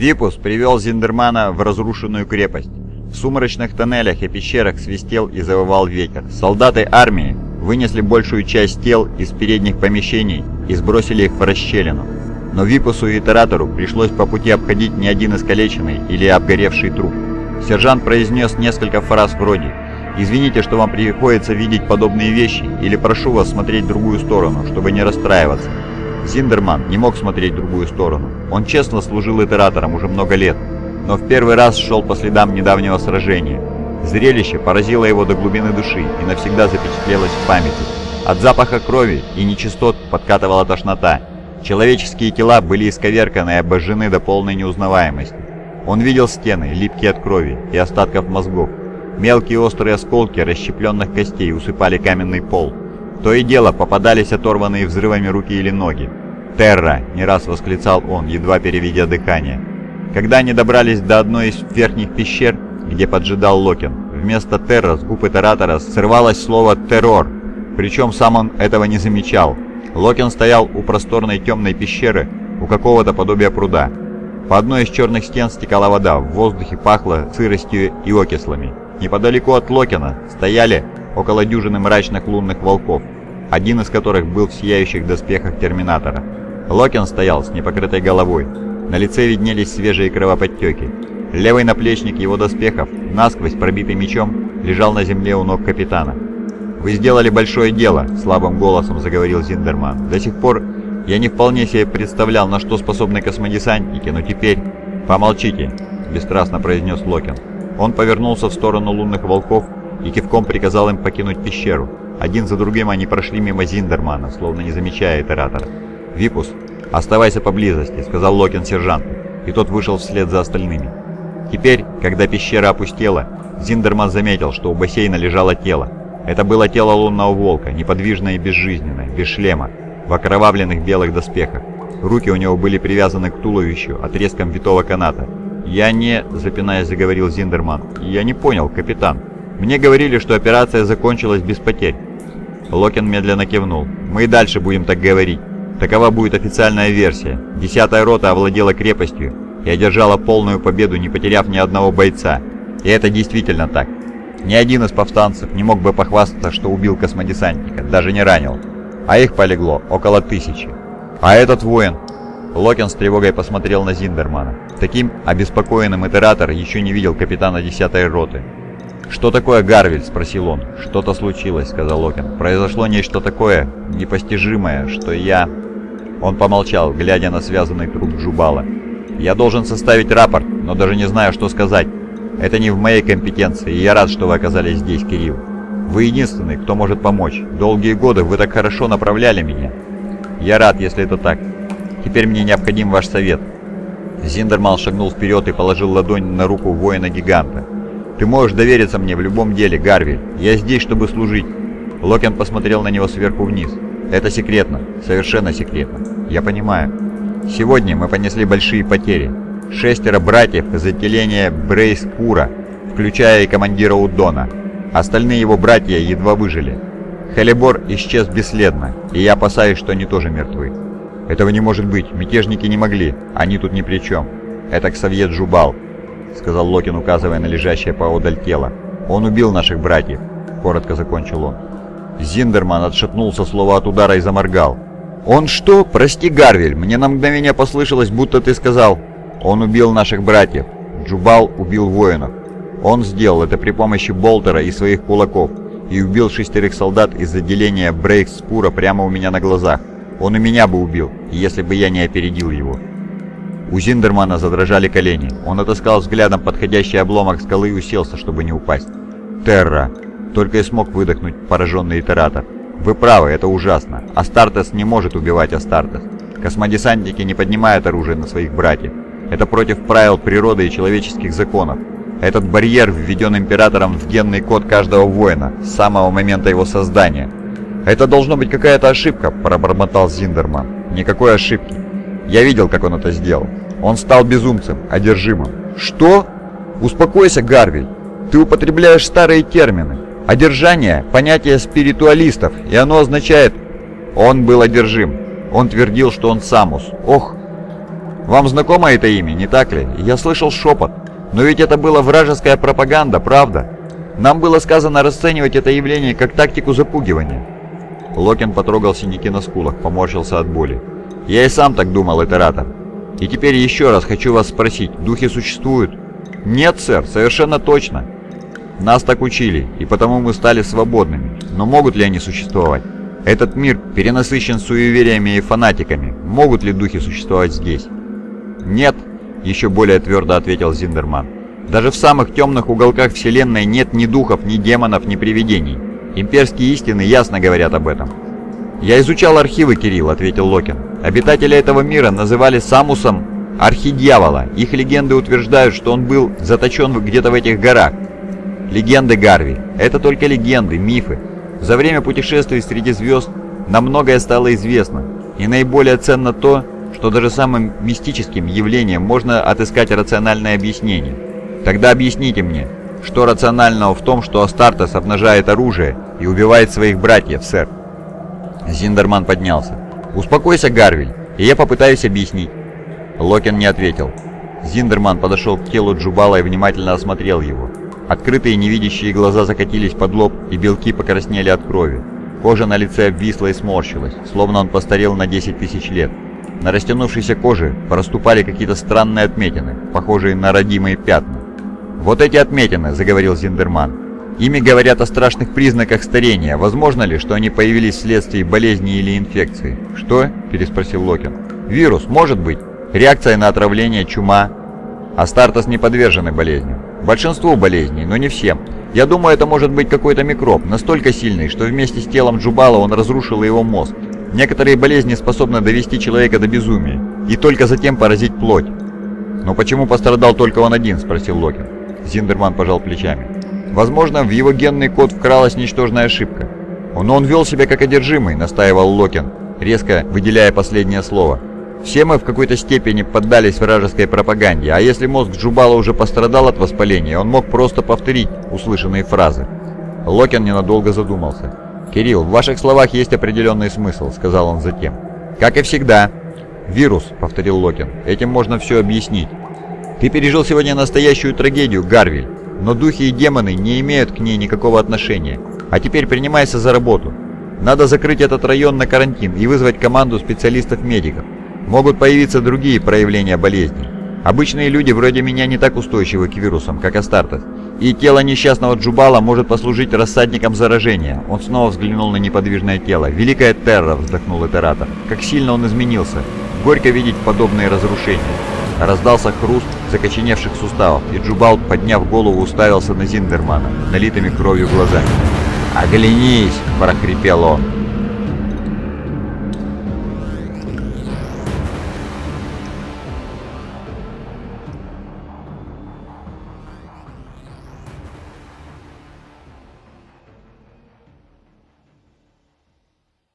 Випус привел Зиндермана в разрушенную крепость. В сумрачных тоннелях и пещерах свистел и завывал ветер. Солдаты армии вынесли большую часть тел из передних помещений и сбросили их в расщелину. Но Випусу и Итератору пришлось по пути обходить не один искалеченный или обгоревший труп. Сержант произнес несколько фраз вроде «Извините, что вам приходится видеть подобные вещи, или прошу вас смотреть в другую сторону, чтобы не расстраиваться». Зиндерман не мог смотреть в другую сторону. Он честно служил итератором уже много лет, но в первый раз шел по следам недавнего сражения. Зрелище поразило его до глубины души и навсегда запечатлелось в памяти. От запаха крови и нечистот подкатывала тошнота. Человеческие тела были исковерканы и обожжены до полной неузнаваемости. Он видел стены, липкие от крови и остатков мозгов. Мелкие острые осколки расщепленных костей усыпали каменный пол. То и дело попадались оторванные взрывами руки или ноги. «Терра!» – не раз восклицал он, едва переведя дыхание. Когда они добрались до одной из верхних пещер, где поджидал Локин, вместо «Терра» с губ Итератора срывалось слово «Террор», причем сам он этого не замечал. Локин стоял у просторной темной пещеры, у какого-то подобия пруда. По одной из черных стен стекала вода, в воздухе пахло сыростью и окислами. Неподалеку от Локина стояли около дюжины мрачных лунных волков, один из которых был в сияющих доспехах Терминатора. Локин стоял с непокрытой головой. На лице виднелись свежие кровоподтеки. Левый наплечник его доспехов, насквозь пробитый мечом, лежал на земле у ног капитана. «Вы сделали большое дело», — слабым голосом заговорил Зиндерман. «До сих пор я не вполне себе представлял, на что способны космодесантники, но теперь...» «Помолчите», — бесстрастно произнес Локин. Он повернулся в сторону лунных волков и кивком приказал им покинуть пещеру. Один за другим они прошли мимо Зиндермана, словно не замечая итератора. «Випус, оставайся поблизости», — сказал Локин сержанту, и тот вышел вслед за остальными. Теперь, когда пещера опустела, Зиндерман заметил, что у бассейна лежало тело. Это было тело лунного волка, неподвижное и безжизненное, без шлема, в окровавленных белых доспехах. Руки у него были привязаны к туловищу отрезком витого каната. «Я не...» — запинаясь, заговорил Зиндерман. «Я не понял, капитан. Мне говорили, что операция закончилась без потерь». Локин медленно кивнул. «Мы и дальше будем так говорить. Такова будет официальная версия. Десятая рота овладела крепостью и одержала полную победу, не потеряв ни одного бойца. И это действительно так. Ни один из повстанцев не мог бы похвастаться, что убил космодесантника, даже не ранил. А их полегло около тысячи. А этот воин... Локин с тревогой посмотрел на Зиндермана. Таким обеспокоенным итератор еще не видел капитана 10-й роты. «Что такое Гарвиль?» – спросил он. «Что-то случилось», – сказал Локин. «Произошло нечто такое, непостижимое, что я...» Он помолчал, глядя на связанный труп Джубала. «Я должен составить рапорт, но даже не знаю, что сказать. Это не в моей компетенции, и я рад, что вы оказались здесь, Кирилл. Вы единственный, кто может помочь. Долгие годы вы так хорошо направляли меня. Я рад, если это так. Теперь мне необходим ваш совет». Зиндермал шагнул вперед и положил ладонь на руку воина-гиганта. «Ты можешь довериться мне в любом деле, Гарвиль. Я здесь, чтобы служить». Локен посмотрел на него сверху вниз. «Это секретно. Совершенно секретно. Я понимаю. Сегодня мы понесли большие потери. Шестеро братьев из отделения Брейспура, включая и командира Удона. Остальные его братья едва выжили. Хелебор исчез бесследно, и я опасаюсь, что они тоже мертвы. Этого не может быть, мятежники не могли, они тут ни при чем. Это Ксавьет Жубал, сказал Локин, указывая на лежащее поодаль тело. Он убил наших братьев, коротко закончил он. Зиндерман отшатнулся слово от удара и заморгал. «Он что? Прости, Гарвель, мне на мгновение послышалось, будто ты сказал...» Он убил наших братьев. Джубал убил воинов. Он сделал это при помощи Болтера и своих кулаков и убил шестерых солдат из отделения Брейкспура прямо у меня на глазах. Он и меня бы убил, если бы я не опередил его. У Зиндермана задрожали колени. Он отыскал взглядом подходящий обломок скалы и уселся, чтобы не упасть. «Терра!» Только и смог выдохнуть пораженный итератор. «Вы правы, это ужасно. Астартес не может убивать Астартес. Космодесантники не поднимают оружие на своих братьев. Это против правил природы и человеческих законов. Этот барьер введен императором в генный код каждого воина с самого момента его создания. «Это должно быть какая-то ошибка», – пробормотал Зиндерман. «Никакой ошибки. Я видел, как он это сделал. Он стал безумцем, одержимым». «Что? Успокойся, Гарвиль. Ты употребляешь старые термины. Одержание – понятие спиритуалистов, и оно означает... Он был одержим. Он твердил, что он Самус. Ох, Вам знакомо это имя, не так ли? Я слышал шепот. Но ведь это была вражеская пропаганда, правда? Нам было сказано расценивать это явление как тактику запугивания. Локин потрогал синяки на скулах, поморщился от боли. «Я и сам так думал, итератор. И теперь еще раз хочу вас спросить, духи существуют?» «Нет, сэр, совершенно точно. Нас так учили, и потому мы стали свободными. Но могут ли они существовать? Этот мир перенасыщен суевериями и фанатиками. Могут ли духи существовать здесь?» «Нет», — еще более твердо ответил Зиндерман. «Даже в самых темных уголках Вселенной нет ни духов, ни демонов, ни привидений. Имперские истины ясно говорят об этом. «Я изучал архивы, Кирилл», — ответил Локин. «Обитатели этого мира называли Самусом Архидьявола. Их легенды утверждают, что он был заточен где-то в этих горах. Легенды Гарви. Это только легенды, мифы. За время путешествий среди звезд нам многое стало известно. И наиболее ценно то, что даже самым мистическим явлением можно отыскать рациональное объяснение. Тогда объясните мне, что рационального в том, что Астартес обнажает оружие и убивает своих братьев, сэр?» Зиндерман поднялся. «Успокойся, Гарвиль, и я попытаюсь объяснить». Локин не ответил. Зиндерман подошел к телу Джубала и внимательно осмотрел его. Открытые невидящие глаза закатились под лоб, и белки покраснели от крови. Кожа на лице обвисла и сморщилась, словно он постарел на 10 тысяч лет. На растянувшейся коже проступали какие-то странные отметины, похожие на родимые пятна. «Вот эти отметины», — заговорил Зиндерман. «Ими говорят о страшных признаках старения. Возможно ли, что они появились вследствие болезни или инфекции?» «Что?» — переспросил Локин. «Вирус, может быть. Реакция на отравление, чума. Астартес не подвержены болезням. Большинству болезней, но не всем. Я думаю, это может быть какой-то микроб, настолько сильный, что вместе с телом Джубала он разрушил его мозг. Некоторые болезни способны довести человека до безумия, и только затем поразить плоть. «Но почему пострадал только он один?» – спросил Локин. Зиндерман пожал плечами. «Возможно, в его генный код вкралась ничтожная ошибка. Но он вел себя как одержимый», — настаивал Локин, резко выделяя последнее слово. «Все мы в какой-то степени поддались вражеской пропаганде, а если мозг Джубала уже пострадал от воспаления, он мог просто повторить услышанные фразы». Локин ненадолго задумался. «Кирилл, в ваших словах есть определенный смысл», — сказал он затем. «Как и всегда». «Вирус», — повторил Локин. «Этим можно все объяснить. Ты пережил сегодня настоящую трагедию, Гарвиль, но духи и демоны не имеют к ней никакого отношения. А теперь принимайся за работу. Надо закрыть этот район на карантин и вызвать команду специалистов-медиков. Могут появиться другие проявления болезни. Обычные люди вроде меня не так устойчивы к вирусам, как Астартес. И тело несчастного Джубала может послужить рассадником заражения. Он снова взглянул на неподвижное тело. «Великая Терра!» – вздохнул Этератор. «Как сильно он изменился! Горько видеть подобные разрушения!» Раздался хруст закоченевших суставов, и Джубал, подняв голову, уставился на Зиндермана, налитыми кровью глазами. «Оглянись!» – прохрипел он.